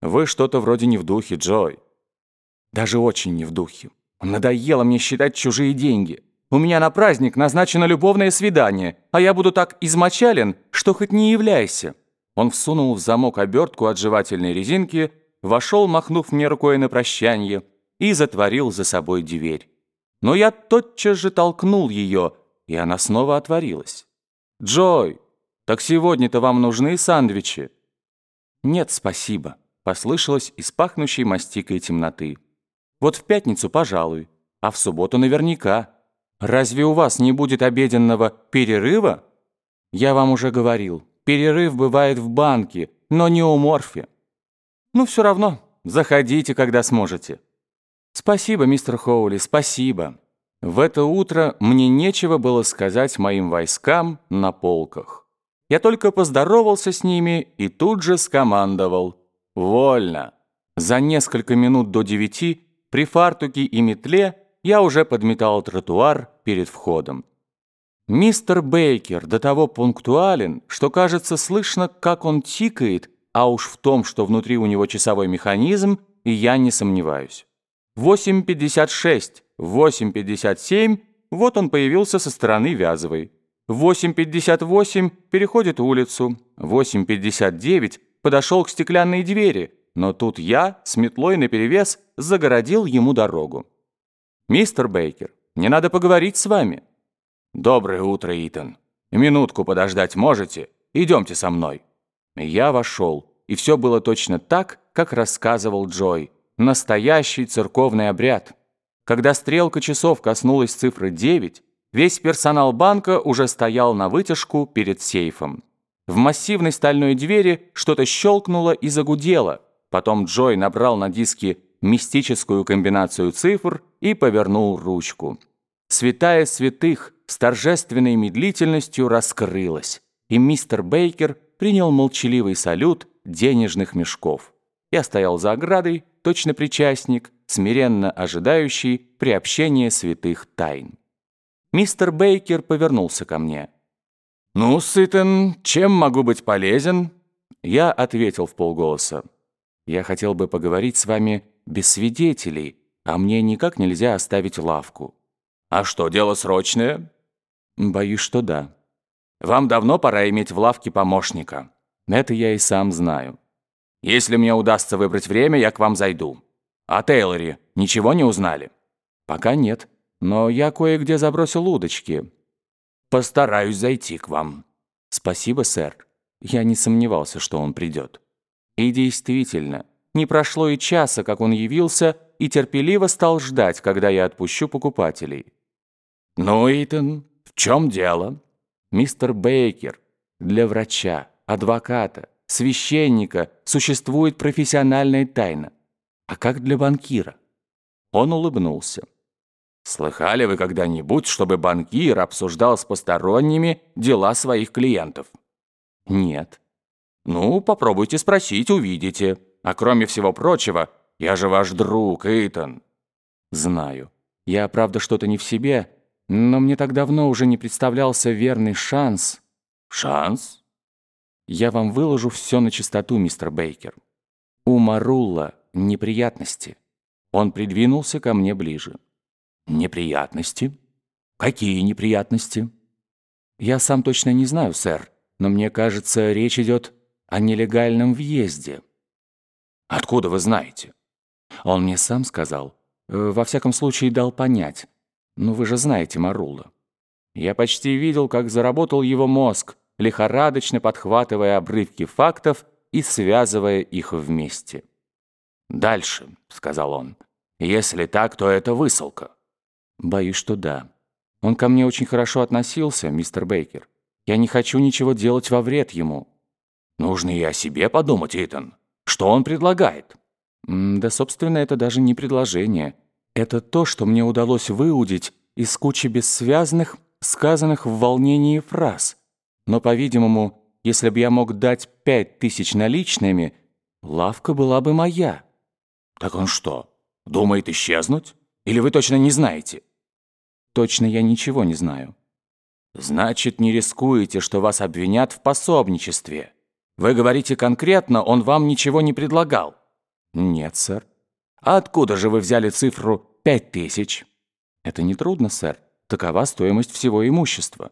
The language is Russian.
Вы что-то вроде не в духе, Джой. Даже очень не в духе. Надоело мне считать чужие деньги. У меня на праздник назначено любовное свидание, а я буду так измочален, что хоть не являйся». Он всунул в замок обертку от жевательной резинки, вошел, махнув мне рукой на прощанье, и затворил за собой дверь. Но я тотчас же толкнул ее, и она снова отворилась. «Джой, так сегодня-то вам нужны сандвичи?» «Нет, спасибо», — послышалось из пахнущей мастикой темноты. «Вот в пятницу, пожалуй, а в субботу наверняка». Разве у вас не будет обеденного перерыва? Я вам уже говорил, перерыв бывает в банке, но не у Морфи. Ну, все равно, заходите, когда сможете. Спасибо, мистер Хоули, спасибо. В это утро мне нечего было сказать моим войскам на полках. Я только поздоровался с ними и тут же скомандовал «Вольно!». За несколько минут до девяти при фартуке и метле я уже подметал тротуар перед входом. Мистер Бейкер до того пунктуален, что, кажется, слышно, как он тикает, а уж в том, что внутри у него часовой механизм, и я не сомневаюсь. 8.56, 8.57, вот он появился со стороны Вязовой. 8.58 переходит улицу, 8.59 подошел к стеклянной двери, но тут я с метлой наперевес загородил ему дорогу. «Мистер Бейкер, мне надо поговорить с вами». «Доброе утро, Итан. Минутку подождать можете? Идемте со мной». Я вошел, и все было точно так, как рассказывал Джой. Настоящий церковный обряд. Когда стрелка часов коснулась цифры 9, весь персонал банка уже стоял на вытяжку перед сейфом. В массивной стальной двери что-то щелкнуло и загудело. Потом Джой набрал на диске мистическую комбинацию цифр и повернул ручку. Святая святых с торжественной медлительностью раскрылась, и мистер Бейкер принял молчаливый салют денежных мешков. Я стоял за оградой, точно причастник, смиренно ожидающий приобщения святых тайн. Мистер Бейкер повернулся ко мне. «Ну, Сытен, чем могу быть полезен?» Я ответил в полголоса. «Я хотел бы поговорить с вами без свидетелей, а мне никак нельзя оставить лавку. А что, дело срочное? Боюсь, что да. Вам давно пора иметь в лавке помощника. Это я и сам знаю. Если мне удастся выбрать время, я к вам зайду. О Тейлоре ничего не узнали? Пока нет, но я кое-где забросил удочки. Постараюсь зайти к вам. Спасибо, сэр. Я не сомневался, что он придет. И действительно, не прошло и часа, как он явился, и терпеливо стал ждать, когда я отпущу покупателей. «Ну, Итан, в чем дело?» «Мистер Бейкер, для врача, адвоката, священника существует профессиональная тайна. А как для банкира?» Он улыбнулся. «Слыхали вы когда-нибудь, чтобы банкир обсуждал с посторонними дела своих клиентов?» «Нет». «Ну, попробуйте спросить, увидите». А кроме всего прочего, я же ваш друг, Эйтон». «Знаю. Я, правда, что-то не в себе, но мне так давно уже не представлялся верный шанс». «Шанс?» «Я вам выложу все на чистоту, мистер Бейкер. У Марулла неприятности». Он придвинулся ко мне ближе. «Неприятности? Какие неприятности?» «Я сам точно не знаю, сэр, но мне кажется, речь идет о нелегальном въезде». Откуда вы знаете? Он мне сам сказал. Э, во всяком случае, дал понять. Ну, вы же знаете Марула. Я почти видел, как заработал его мозг, лихорадочно подхватывая обрывки фактов и связывая их вместе. «Дальше», — сказал он. «Если так, то это высылка». «Боюсь, что да. Он ко мне очень хорошо относился, мистер Бейкер. Я не хочу ничего делать во вред ему». «Нужно и о себе подумать, Итан. Что он предлагает? Да, собственно, это даже не предложение. Это то, что мне удалось выудить из кучи бессвязных, сказанных в волнении фраз. Но, по-видимому, если бы я мог дать пять тысяч наличными, лавка была бы моя. Так он что, думает исчезнуть? Или вы точно не знаете? Точно я ничего не знаю. Значит, не рискуете, что вас обвинят в пособничестве. Вы говорите конкретно, он вам ничего не предлагал. Нет, сэр. А откуда же вы взяли цифру пять тысяч? Это нетрудно, сэр. Такова стоимость всего имущества.